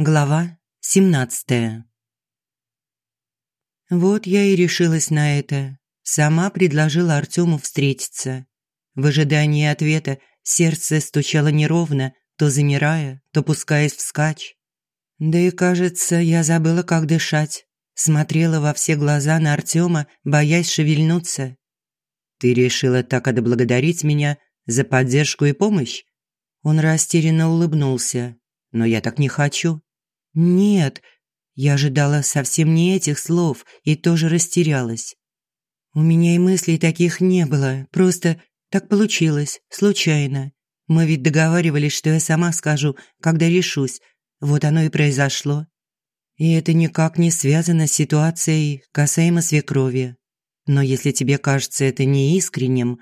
Глава 17 Вот я и решилась на это. Сама предложила Артему встретиться. В ожидании ответа сердце стучало неровно, то замирая, то пускаясь вскачь. Да и, кажется, я забыла, как дышать. Смотрела во все глаза на Артема, боясь шевельнуться. «Ты решила так отблагодарить меня за поддержку и помощь?» Он растерянно улыбнулся. «Но я так не хочу». «Нет», я ожидала совсем не этих слов и тоже растерялась. У меня и мыслей таких не было, просто так получилось, случайно. Мы ведь договаривались, что я сама скажу, когда решусь. Вот оно и произошло. И это никак не связано с ситуацией касаемо свекрови. Но если тебе кажется это неискренним,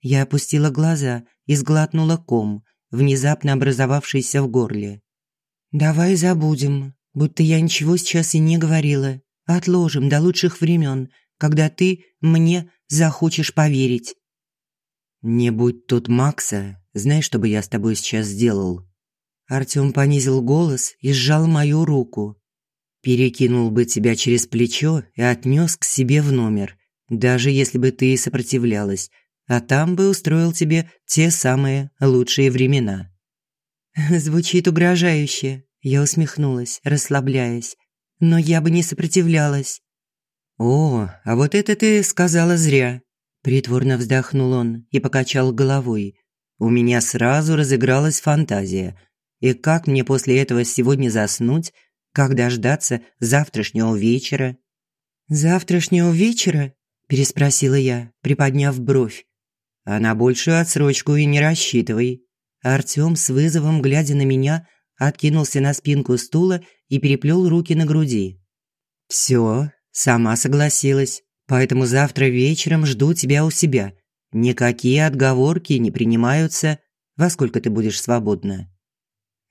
я опустила глаза и сглотнула ком, внезапно образовавшийся в горле. «Давай забудем, будто я ничего сейчас и не говорила. Отложим до лучших времен, когда ты мне захочешь поверить». «Не будь тут Макса, знаешь, что бы я с тобой сейчас сделал?» Артём понизил голос и сжал мою руку. «Перекинул бы тебя через плечо и отнёс к себе в номер, даже если бы ты сопротивлялась, а там бы устроил тебе те самые лучшие времена». Звучит угрожающе. Я усмехнулась, расслабляясь. Но я бы не сопротивлялась. «О, а вот это ты сказала зря», – притворно вздохнул он и покачал головой. «У меня сразу разыгралась фантазия. И как мне после этого сегодня заснуть? Как дождаться завтрашнего вечера?» «Завтрашнего вечера?» – переспросила я, приподняв бровь. «А на большую отсрочку и не рассчитывай». Артём с вызовом, глядя на меня, откинулся на спинку стула и переплел руки на груди. «Всё, Сама согласилась, поэтому завтра вечером жду тебя у себя. Никакие отговорки не принимаются. Во сколько ты будешь свободна?»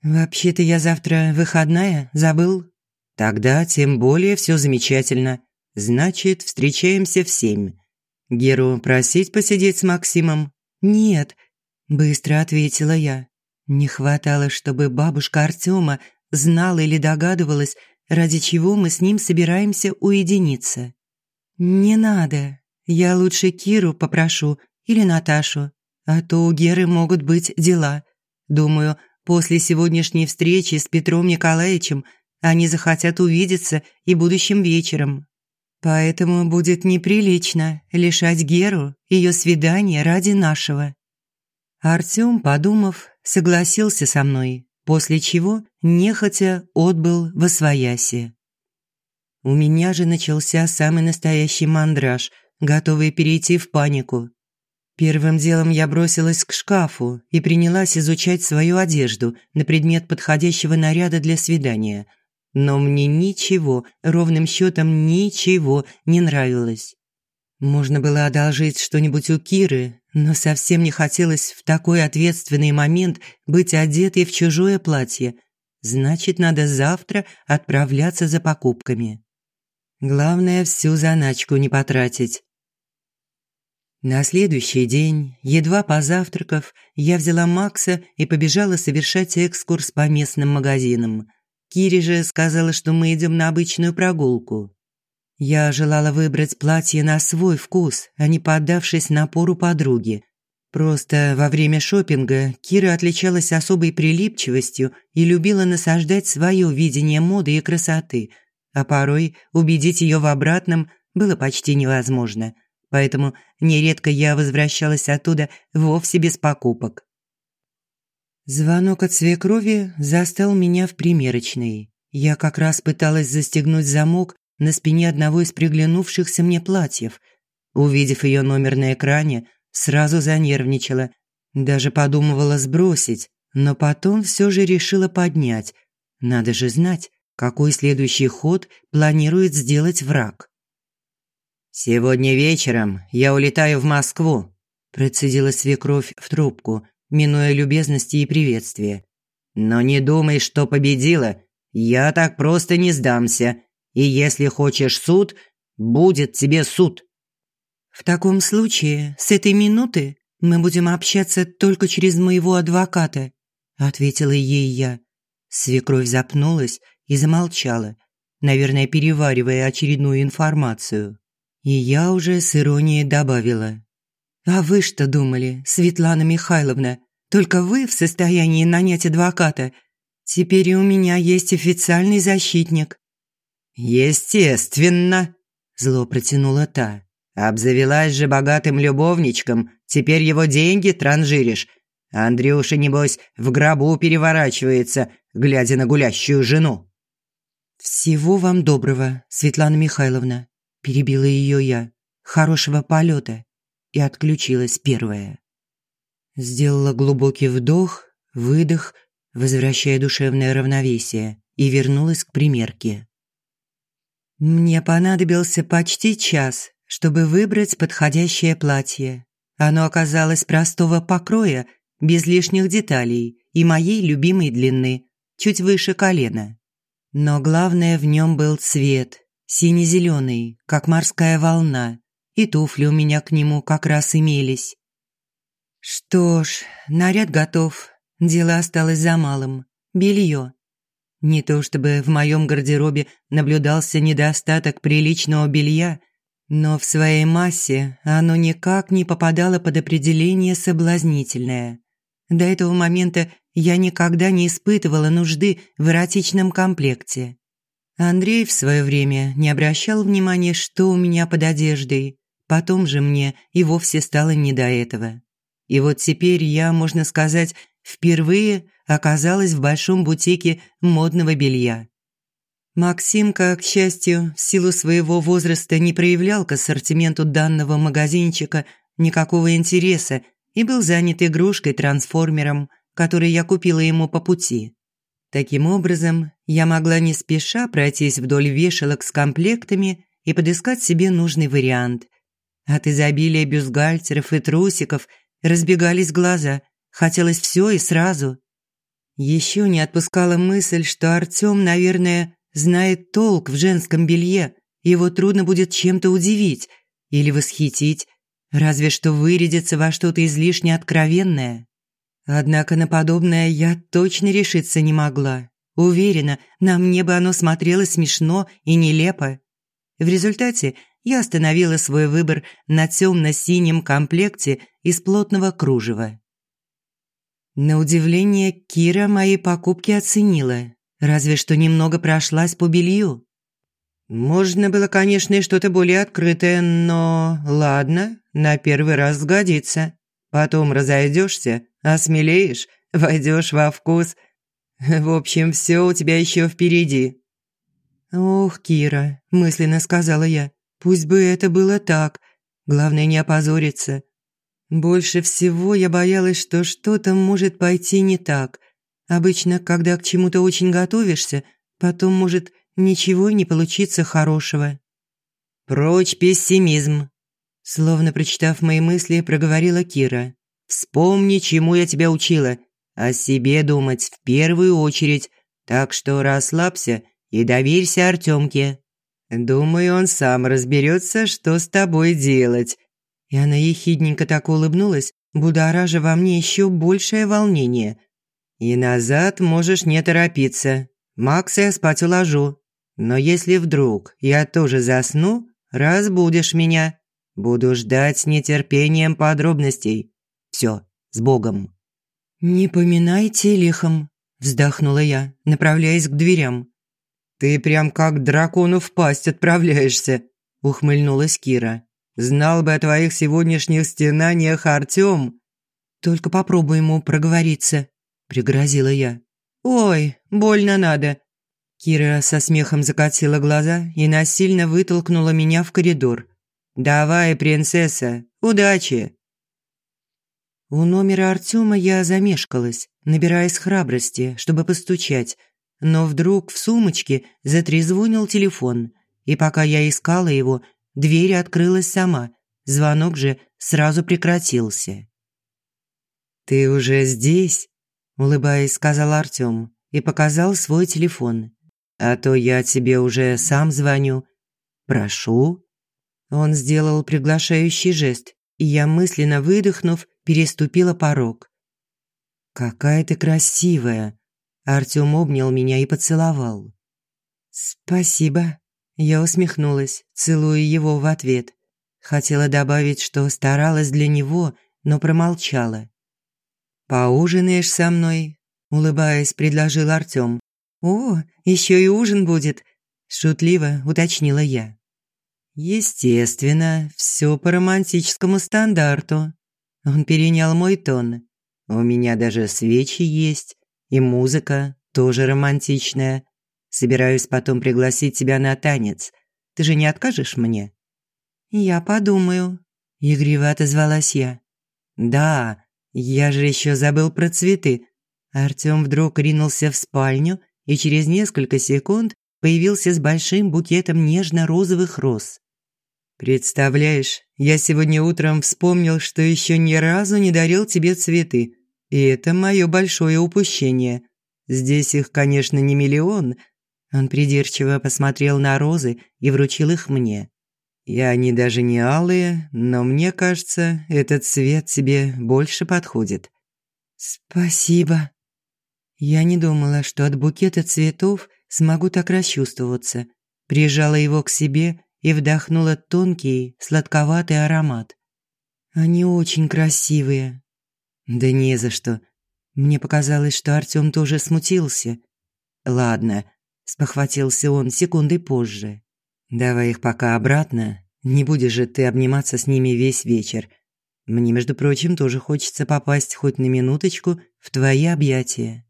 «Вообще-то я завтра выходная, забыл?» «Тогда тем более все замечательно. Значит, встречаемся в семь. Геру просить посидеть с Максимом?» «Нет», – быстро ответила я. Не хватало, чтобы бабушка Артема знала или догадывалась, ради чего мы с ним собираемся уединиться. «Не надо. Я лучше Киру попрошу или Наташу, а то у Геры могут быть дела. Думаю, после сегодняшней встречи с Петром Николаевичем они захотят увидеться и будущим вечером. Поэтому будет неприлично лишать Геру ее свидания ради нашего». Артём, подумав, согласился со мной после чего нехотя отбыл во свояси. У меня же начался самый настоящий мандраж, готовый перейти в панику. Первым делом я бросилась к шкафу и принялась изучать свою одежду на предмет подходящего наряда для свидания. Но мне ничего, ровным счетом ничего не нравилось. Можно было одолжить что-нибудь у Киры, но совсем не хотелось в такой ответственный момент быть одетой в чужое платье. Значит, надо завтра отправляться за покупками. Главное, всю заначку не потратить. На следующий день, едва позавтракав, я взяла Макса и побежала совершать экскурс по местным магазинам. Кири же сказала, что мы идем на обычную прогулку. Я желала выбрать платье на свой вкус, а не поддавшись напору подруги. Просто во время шопинга Кира отличалась особой прилипчивостью и любила насаждать свое видение моды и красоты, а порой убедить ее в обратном было почти невозможно. Поэтому нередко я возвращалась оттуда вовсе без покупок. Звонок от свекрови застал меня в примерочной. Я как раз пыталась застегнуть замок, на спине одного из приглянувшихся мне платьев. Увидев ее номер на экране, сразу занервничала. Даже подумывала сбросить, но потом все же решила поднять. Надо же знать, какой следующий ход планирует сделать враг. «Сегодня вечером я улетаю в Москву», – процедила свекровь в трубку, минуя любезности и приветствия. «Но не думай, что победила. Я так просто не сдамся и если хочешь суд, будет тебе суд. В таком случае, с этой минуты мы будем общаться только через моего адвоката, ответила ей я. Свекровь запнулась и замолчала, наверное, переваривая очередную информацию. И я уже с иронией добавила. «А вы что думали, Светлана Михайловна? Только вы в состоянии нанять адвоката? Теперь и у меня есть официальный защитник». «Естественно», – зло протянула та. «Обзавелась же богатым любовничком, теперь его деньги транжиришь. Андрюша, небось, в гробу переворачивается, глядя на гулящую жену». «Всего вам доброго, Светлана Михайловна», – перебила ее я. «Хорошего полета». И отключилась первая. Сделала глубокий вдох, выдох, возвращая душевное равновесие, и вернулась к примерке. Мне понадобился почти час, чтобы выбрать подходящее платье. Оно оказалось простого покроя, без лишних деталей и моей любимой длины, чуть выше колена. Но главное в нем был цвет, сине-зеленый, как морская волна, и туфли у меня к нему как раз имелись. Что ж, наряд готов, дело осталось за малым – белье. Не то чтобы в моем гардеробе наблюдался недостаток приличного белья, но в своей массе оно никак не попадало под определение соблазнительное. До этого момента я никогда не испытывала нужды в эротичном комплекте. Андрей в свое время не обращал внимания, что у меня под одеждой. Потом же мне и вовсе стало не до этого. И вот теперь я, можно сказать, впервые оказалась в большом бутике модного белья. Максимка, к счастью, в силу своего возраста не проявлял к ассортименту данного магазинчика никакого интереса и был занят игрушкой-трансформером, который я купила ему по пути. Таким образом, я могла не спеша пройтись вдоль вешалок с комплектами и подыскать себе нужный вариант. От изобилия бюстгальтеров и трусиков разбегались глаза, хотелось все и сразу. Еще не отпускала мысль, что Артём, наверное, знает толк в женском белье, его трудно будет чем-то удивить или восхитить, разве что вырядиться во что-то излишне откровенное. Однако на подобное я точно решиться не могла. Уверена, на мне бы оно смотрелось смешно и нелепо. В результате я остановила свой выбор на темно-синем комплекте из плотного кружева. На удивление, Кира мои покупки оценила, разве что немного прошлась по белью. Можно было, конечно, и что-то более открытое, но ладно, на первый раз сгодится. Потом разойдешься, осмелеешь, войдешь во вкус. В общем, все у тебя еще впереди. «Ох, Кира», – мысленно сказала я, – «пусть бы это было так. Главное не опозориться. Больше всего я боялась, что что-то может пойти не так. Обычно, когда к чему-то очень готовишься, потом может ничего не получиться хорошего. «Прочь пессимизм!» Словно прочитав мои мысли, проговорила Кира. «Вспомни, чему я тебя учила. О себе думать в первую очередь. Так что расслабься и доверься Артемке. Думаю, он сам разберется, что с тобой делать. И она ехидненько так улыбнулась, будоража во мне еще большее волнение. «И назад можешь не торопиться. Макса я спать уложу. Но если вдруг я тоже засну, разбудишь меня. Буду ждать с нетерпением подробностей. Все, с Богом». «Не поминайте лихом», – вздохнула я, направляясь к дверям. «Ты прям как дракону в пасть отправляешься», – ухмыльнулась Кира. Знал бы о твоих сегодняшних стенаниях Артём. Только попробуй ему проговориться, пригрозила я. Ой, больно надо. Кира со смехом закатила глаза и насильно вытолкнула меня в коридор. Давай, принцесса, удачи. У номера Артёма я замешкалась, набираясь храбрости, чтобы постучать, но вдруг в сумочке затрезвонил телефон, и пока я искала его, Дверь открылась сама, звонок же сразу прекратился. «Ты уже здесь?» – улыбаясь, сказал Артём и показал свой телефон. «А то я тебе уже сам звоню. Прошу». Он сделал приглашающий жест, и я, мысленно выдохнув, переступила порог. «Какая ты красивая!» Артём обнял меня и поцеловал. «Спасибо», – я усмехнулась, целуя его в ответ. Хотела добавить, что старалась для него, но промолчала. «Поужинаешь со мной?» – улыбаясь, предложил Артём. «О, еще и ужин будет», – шутливо уточнила я. Естественно, все по романтическому стандарту. Он перенял мой тон. У меня даже свечи есть, и музыка тоже романтичная. Собираюсь потом пригласить тебя на танец. Ты же не откажешь мне? Я подумаю, игриво отозвалась я. Да, я же еще забыл про цветы. Артём вдруг ринулся в спальню и через несколько секунд появился с большим букетом нежно-розовых роз. «Представляешь, я сегодня утром вспомнил, что еще ни разу не дарил тебе цветы. И это мое большое упущение. Здесь их, конечно, не миллион». Он придирчиво посмотрел на розы и вручил их мне. И они даже не алые, но мне кажется, этот цвет тебе больше подходит. Спасибо. Я не думала, что от букета цветов смогу так расчувствоваться. Прижала его к себе и вдохнула тонкий, сладковатый аромат. Они очень красивые. Да не за что. Мне показалось, что Артём тоже смутился. Ладно, спохватился он секундой позже. Давай их пока обратно. Не будешь же ты обниматься с ними весь вечер. Мне, между прочим, тоже хочется попасть хоть на минуточку в твои объятия.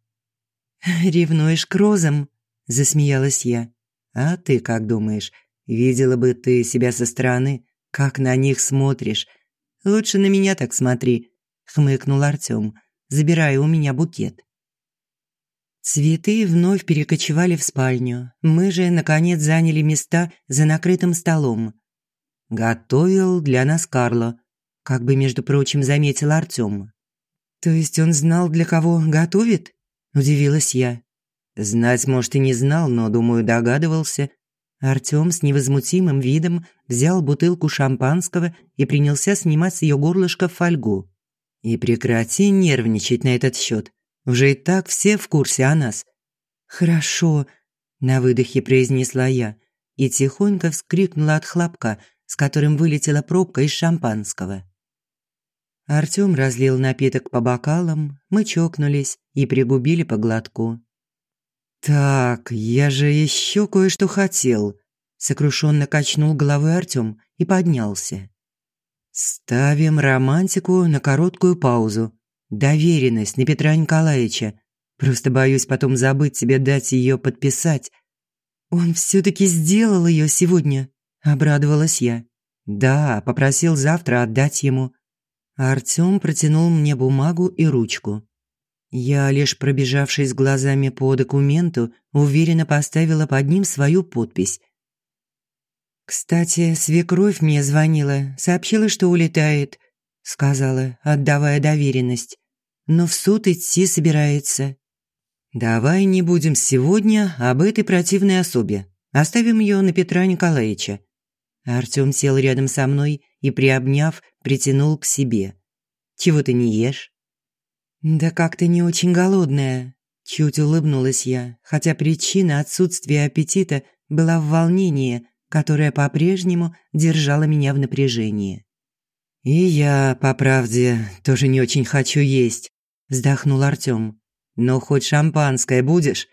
Ревнуешь к розам? засмеялась я. А ты как думаешь? Видела бы ты себя со стороны, как на них смотришь. Лучше на меня так смотри, хмыкнул Артём, забирая у меня букет. Цветы вновь перекочевали в спальню. Мы же наконец заняли места за накрытым столом. Готовил для нас Карло, как бы между прочим заметил Артём. То есть он знал, для кого готовит? удивилась я. Знать, может, и не знал, но, думаю, догадывался. Артём с невозмутимым видом взял бутылку шампанского и принялся снимать с её горлышка фольгу. «И прекрати нервничать на этот счёт. Уже и так все в курсе о нас». «Хорошо», – на выдохе произнесла я и тихонько вскрикнула от хлопка, с которым вылетела пробка из шампанского. Артём разлил напиток по бокалам, мы чокнулись и пригубили по глотку. «Так, я же еще кое-что хотел», – сокрушенно качнул головой Артём и поднялся. «Ставим романтику на короткую паузу. Доверенность на Петра Николаевича. Просто боюсь потом забыть тебе дать ее подписать». «Он все-таки сделал ее сегодня», – обрадовалась я. «Да, попросил завтра отдать ему». Артём протянул мне бумагу и ручку. Я, лишь пробежавшись глазами по документу, уверенно поставила под ним свою подпись. «Кстати, свекровь мне звонила, сообщила, что улетает», – сказала, отдавая доверенность. «Но в суд идти собирается». «Давай не будем сегодня об этой противной особе. Оставим ее на Петра Николаевича». Артём сел рядом со мной и, приобняв, притянул к себе. «Чего ты не ешь?» «Да как-то не очень голодная», – чуть улыбнулась я, хотя причина отсутствия аппетита была в волнении, которое по-прежнему держало меня в напряжении. «И я, по правде, тоже не очень хочу есть», – вздохнул Артём. «Но хоть шампанское будешь?»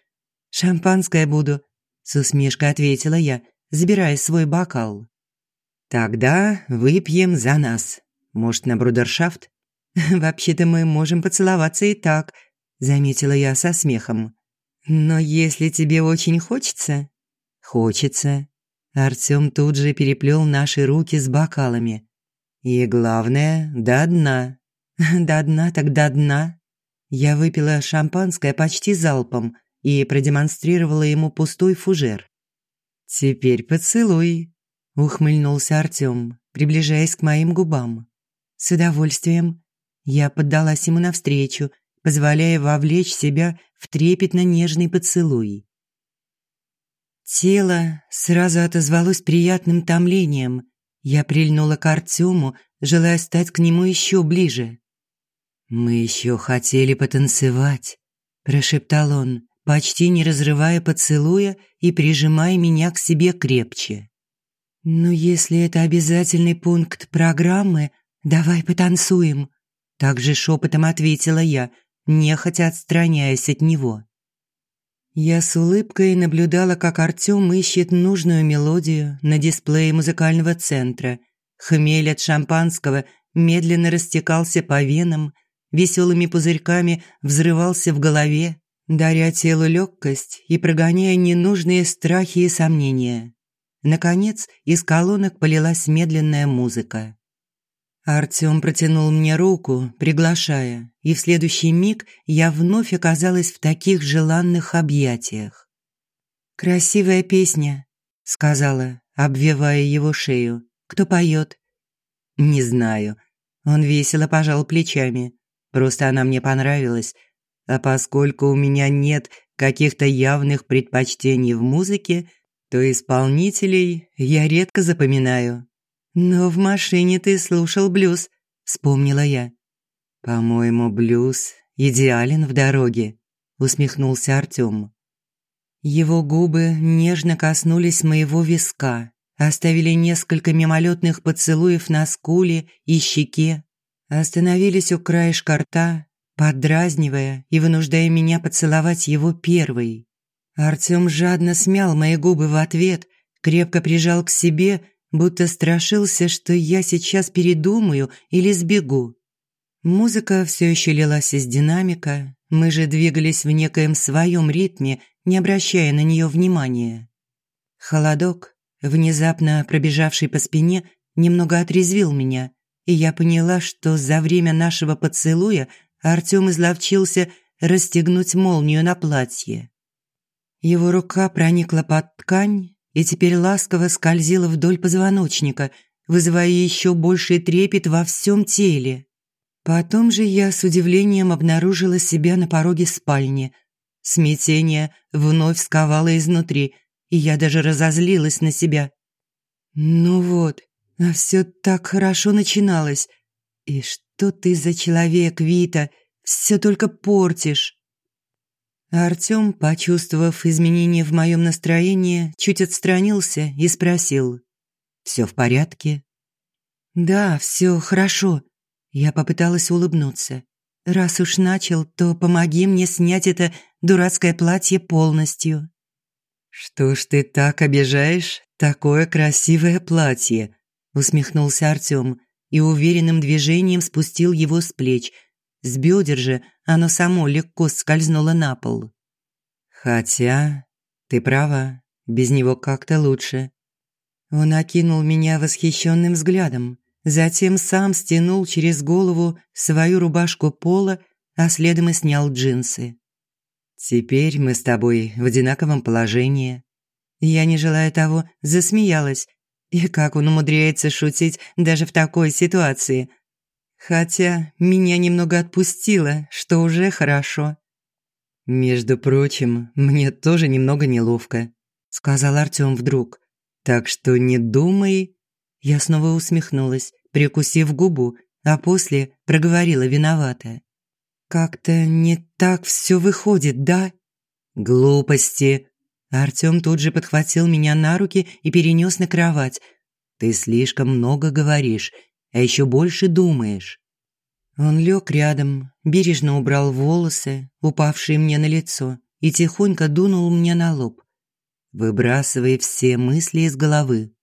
«Шампанское буду», – с усмешкой ответила я, забирая свой бокал. «Тогда выпьем за нас. Может, на брудершафт?» «Вообще-то мы можем поцеловаться и так», – заметила я со смехом. «Но если тебе очень хочется...» «Хочется». Артём тут же переплёл наши руки с бокалами. «И главное, до дна». «До дна так до дна». Я выпила шампанское почти залпом и продемонстрировала ему пустой фужер. «Теперь поцелуй», – ухмыльнулся Артём, приближаясь к моим губам. «С удовольствием», я поддалась ему навстречу, позволяя вовлечь себя в трепетно-нежный поцелуй. Тело сразу отозвалось приятным томлением. Я прильнула к Артему, желая стать к нему еще ближе. «Мы еще хотели потанцевать», – прошептал он, почти не разрывая поцелуя и прижимая меня к себе крепче. «Но если это обязательный пункт программы, давай потанцуем», также шепотом ответила я, нехотя отстраняясь от него. Я с улыбкой наблюдала, как Артём ищет нужную мелодию на дисплее музыкального центра. Хмель от шампанского медленно растекался по венам, веселыми пузырьками взрывался в голове, даря телу легкость и прогоняя ненужные страхи и сомнения. Наконец, из колонок полилась медленная музыка. Артём протянул мне руку, приглашая, и в следующий миг я вновь оказалась в таких желанных объятиях. «Красивая песня», — сказала, обвивая его шею. «Кто поет?» «Не знаю». Он весело пожал плечами. Просто она мне понравилась. А поскольку у меня нет каких-то явных предпочтений в музыке, то исполнителей я редко запоминаю. «Но в машине ты слушал блюз», – вспомнила я. «По-моему, блюз идеален в дороге», – усмехнулся Артём. Его губы нежно коснулись моего виска, оставили несколько мимолетных поцелуев на скуле и щеке, остановились у краешка рта, подразнивая и вынуждая меня поцеловать его первой. Артём жадно смял мои губы в ответ, крепко прижал к себе – будто страшился, что я сейчас передумаю или сбегу. Музыка все еще лилась из динамика, мы же двигались в некоем своем ритме, не обращая на нее внимания. Холодок, внезапно пробежавший по спине, немного отрезвил меня, и я поняла, что за время нашего поцелуя Артём изловчился расстегнуть молнию на платье. Его рука проникла под ткань и теперь ласково скользила вдоль позвоночника, вызывая еще больший трепет во всем теле. Потом же я с удивлением обнаружила себя на пороге спальни. Смятение вновь сковало изнутри, и я даже разозлилась на себя. Ну вот, а все так хорошо начиналось. И что ты за человек, Вита? Все только портишь. Артём, почувствовав изменение в моем настроении, чуть отстранился и спросил. «Всё в порядке?» «Да, всё хорошо». Я попыталась улыбнуться. «Раз уж начал, то помоги мне снять это дурацкое платье полностью». «Что ж ты так обижаешь такое красивое платье?» усмехнулся Артём и уверенным движением спустил его с плеч – с бедер же оно само легко скользнуло на пол. Хотя, ты права, без него как-то лучше. Он окинул меня восхищенным взглядом, затем сам стянул через голову свою рубашку пола, а следом и снял джинсы. «Теперь мы с тобой в одинаковом положении». Я, не желая того, засмеялась. И как он умудряется шутить даже в такой ситуации – Хотя меня немного отпустило, что уже хорошо. «Между прочим, мне тоже немного неловко», – сказал Артём вдруг. «Так что не думай...» Я снова усмехнулась, прикусив губу, а после проговорила виновата. «Как-то не так все выходит, да?» «Глупости!» Артём тут же подхватил меня на руки и перенес на кровать. «Ты слишком много говоришь а еще больше думаешь. Он лег рядом, бережно убрал волосы, упавшие мне на лицо, и тихонько дунул мне на лоб, выбрасывая все мысли из головы.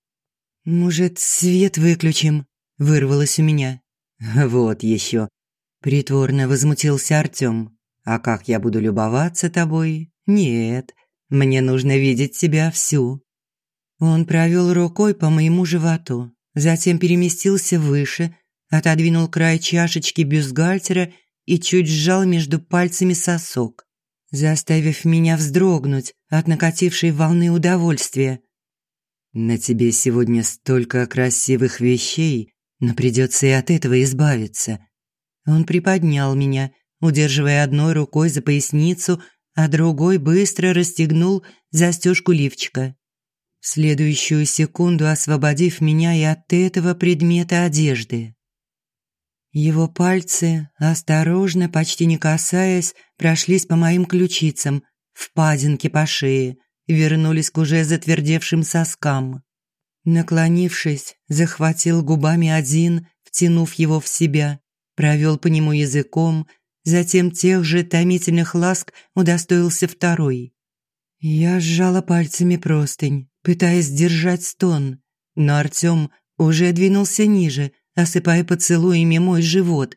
«Может, свет выключим?» – вырвалось у меня. «Вот еще!» – притворно возмутился Артем. «А как я буду любоваться тобой? Нет, мне нужно видеть тебя всю». Он провел рукой по моему животу, затем переместился выше, отодвинул край чашечки бюстгальтера и чуть сжал между пальцами сосок, заставив меня вздрогнуть от накатившей волны удовольствия. «На тебе сегодня столько красивых вещей, но придется и от этого избавиться». Он приподнял меня, удерживая одной рукой за поясницу, а другой быстро расстегнул застежку лифчика следующую секунду освободив меня и от этого предмета одежды. Его пальцы, осторожно, почти не касаясь, прошлись по моим ключицам, впадинки по шее вернулись к уже затвердевшим соскам. Наклонившись, захватил губами один, втянув его в себя, провел по нему языком, затем тех же томительных ласк удостоился второй. Я сжала пальцами простынь, пытаясь сдержать стон, но Артём уже двинулся ниже, осыпая поцелуями мой живот.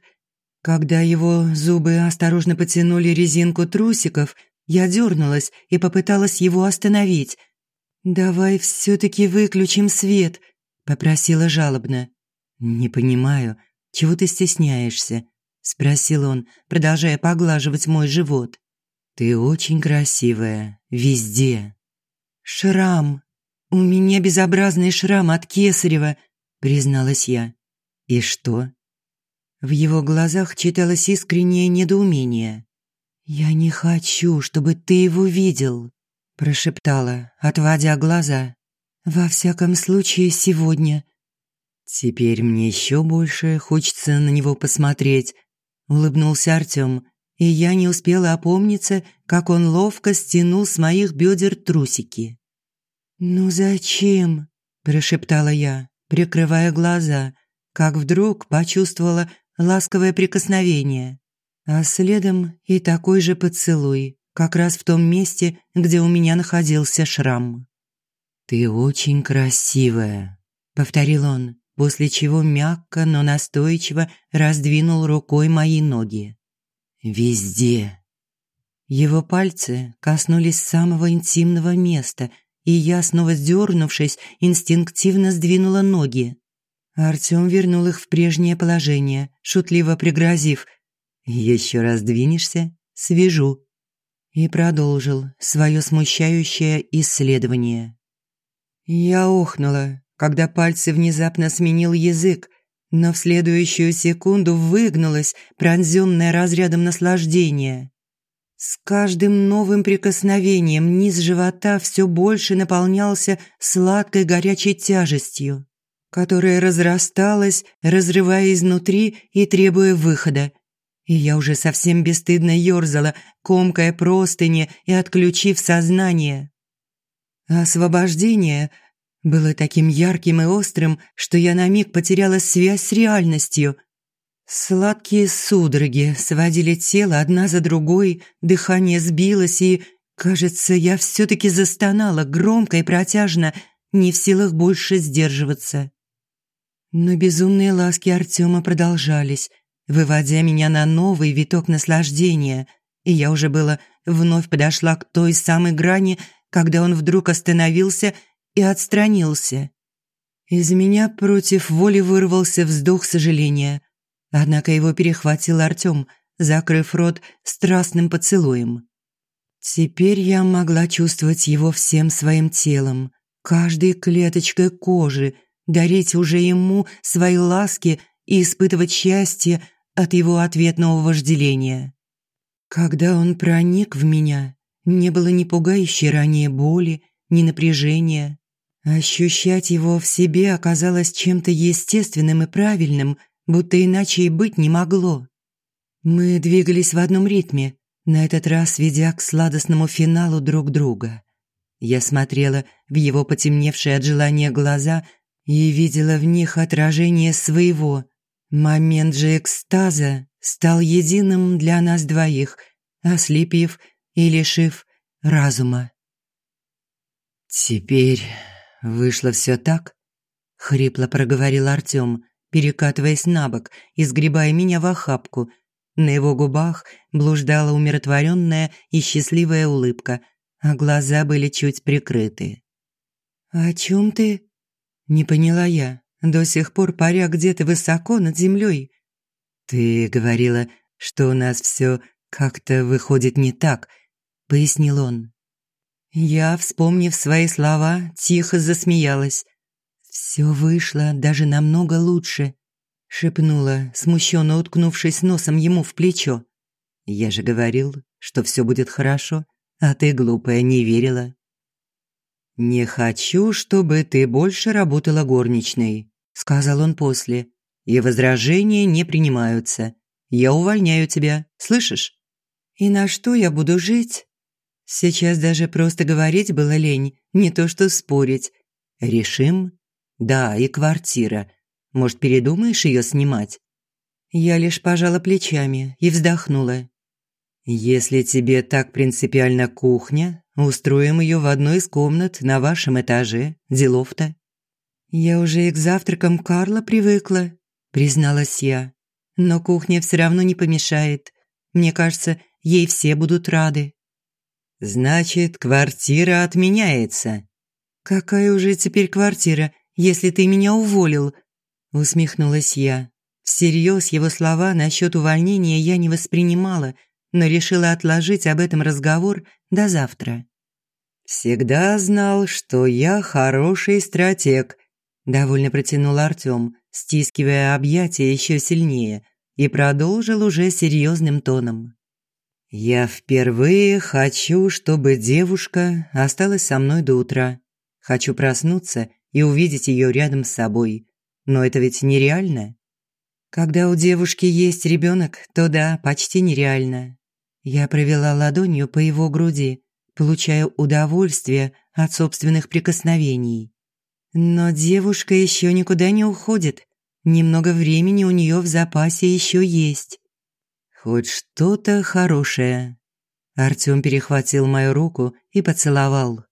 Когда его зубы осторожно потянули резинку трусиков, я дернулась и попыталась его остановить. «Давай все-таки выключим свет», – попросила жалобно. «Не понимаю, чего ты стесняешься?» – спросил он, продолжая поглаживать мой живот. «Ты очень красивая, везде». «Шрам. У меня безобразный шрам от Кесарева», – призналась я. «И что?» В его глазах читалось искреннее недоумение. «Я не хочу, чтобы ты его видел», – прошептала, отводя глаза. «Во всяком случае, сегодня». «Теперь мне еще больше хочется на него посмотреть», – улыбнулся Артём, и я не успела опомниться, как он ловко стянул с моих бедер трусики. «Ну зачем?» – прошептала я, прикрывая глаза, как вдруг почувствовала ласковое прикосновение а следом и такой же поцелуй, как раз в том месте, где у меня находился шрам. «Ты очень красивая», — повторил он, после чего мягко, но настойчиво раздвинул рукой мои ноги. «Везде». Его пальцы коснулись самого интимного места, и я, снова сдернувшись, инстинктивно сдвинула ноги. Артём вернул их в прежнее положение, шутливо пригрозив еще раз двинешься – свяжу». И продолжил свое смущающее исследование. Я охнула, когда пальцы внезапно сменил язык, но в следующую секунду выгнулась, пронзённая разрядом наслаждения. С каждым новым прикосновением низ живота все больше наполнялся сладкой горячей тяжестью, которая разрасталась, разрывая изнутри и требуя выхода и я уже совсем бесстыдно ёрзала, комкая простыни и отключив сознание. Освобождение было таким ярким и острым, что я на миг потеряла связь с реальностью. Сладкие судороги сводили тело одна за другой, дыхание сбилось, и, кажется, я все таки застонала громко и протяжно, не в силах больше сдерживаться. Но безумные ласки Артема продолжались – выводя меня на новый виток наслаждения, и я уже было вновь подошла к той самой грани, когда он вдруг остановился и отстранился. Из меня против воли вырвался вздох сожаления, однако его перехватил Артём, закрыв рот страстным поцелуем. Теперь я могла чувствовать его всем своим телом, каждой клеточкой кожи, дарить уже ему свои ласки и испытывать счастье от его ответного вожделения. Когда он проник в меня, не было ни пугающей ранее боли, ни напряжения. Ощущать его в себе оказалось чем-то естественным и правильным, будто иначе и быть не могло. Мы двигались в одном ритме, на этот раз ведя к сладостному финалу друг друга. Я смотрела в его потемневшие от желания глаза и видела в них отражение своего, Момент же экстаза стал единым для нас двоих, ослепив и лишив разума. «Теперь вышло все так?» — хрипло проговорил Артём, перекатываясь на бок и сгребая меня в охапку. На его губах блуждала умиротворенная и счастливая улыбка, а глаза были чуть прикрыты. «О чем ты?» — не поняла я до сих пор паря где-то высоко над землей. «Ты говорила, что у нас все как-то выходит не так», — пояснил он. Я, вспомнив свои слова, тихо засмеялась. «Все вышло даже намного лучше», — шепнула, смущенно уткнувшись носом ему в плечо. «Я же говорил, что все будет хорошо, а ты, глупая, не верила». «Не хочу, чтобы ты больше работала горничной», – сказал он после. «И возражения не принимаются. Я увольняю тебя, слышишь?» «И на что я буду жить?» Сейчас даже просто говорить было лень, не то что спорить. Решим? Да, и квартира. Может, передумаешь ее снимать? Я лишь пожала плечами и вздохнула. Если тебе так принципиально кухня, устроим ее в одной из комнат на вашем этаже. Делов-то. Я уже и к завтракам Карла привыкла, призналась я. Но кухня все равно не помешает. Мне кажется, ей все будут рады. Значит, квартира отменяется. Какая уже теперь квартира, если ты меня уволил? Усмехнулась я. Всерьез его слова насчет увольнения я не воспринимала, но решила отложить об этом разговор до завтра. «Всегда знал, что я хороший стратег», – довольно протянул Артём, стискивая объятия еще сильнее, и продолжил уже серьезным тоном. «Я впервые хочу, чтобы девушка осталась со мной до утра. Хочу проснуться и увидеть ее рядом с собой. Но это ведь нереально. Когда у девушки есть ребенок, то да, почти нереально. Я провела ладонью по его груди, получая удовольствие от собственных прикосновений. Но девушка еще никуда не уходит. Немного времени у нее в запасе еще есть. Хоть что-то хорошее. Артём перехватил мою руку и поцеловал.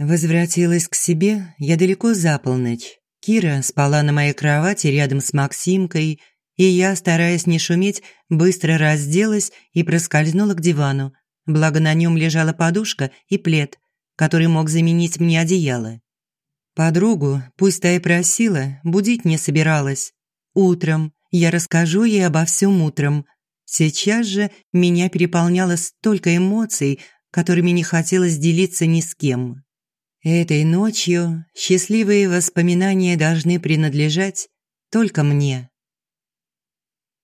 Возвратилась к себе я далеко за полночь. Кира спала на моей кровати рядом с Максимкой, и я, стараясь не шуметь, быстро разделась и проскользнула к дивану, благо на нем лежала подушка и плед, который мог заменить мне одеяло. Подругу, пусть та и просила, будить не собиралась. Утром я расскажу ей обо всем утром. Сейчас же меня переполняло столько эмоций, которыми не хотелось делиться ни с кем. Этой ночью счастливые воспоминания должны принадлежать только мне.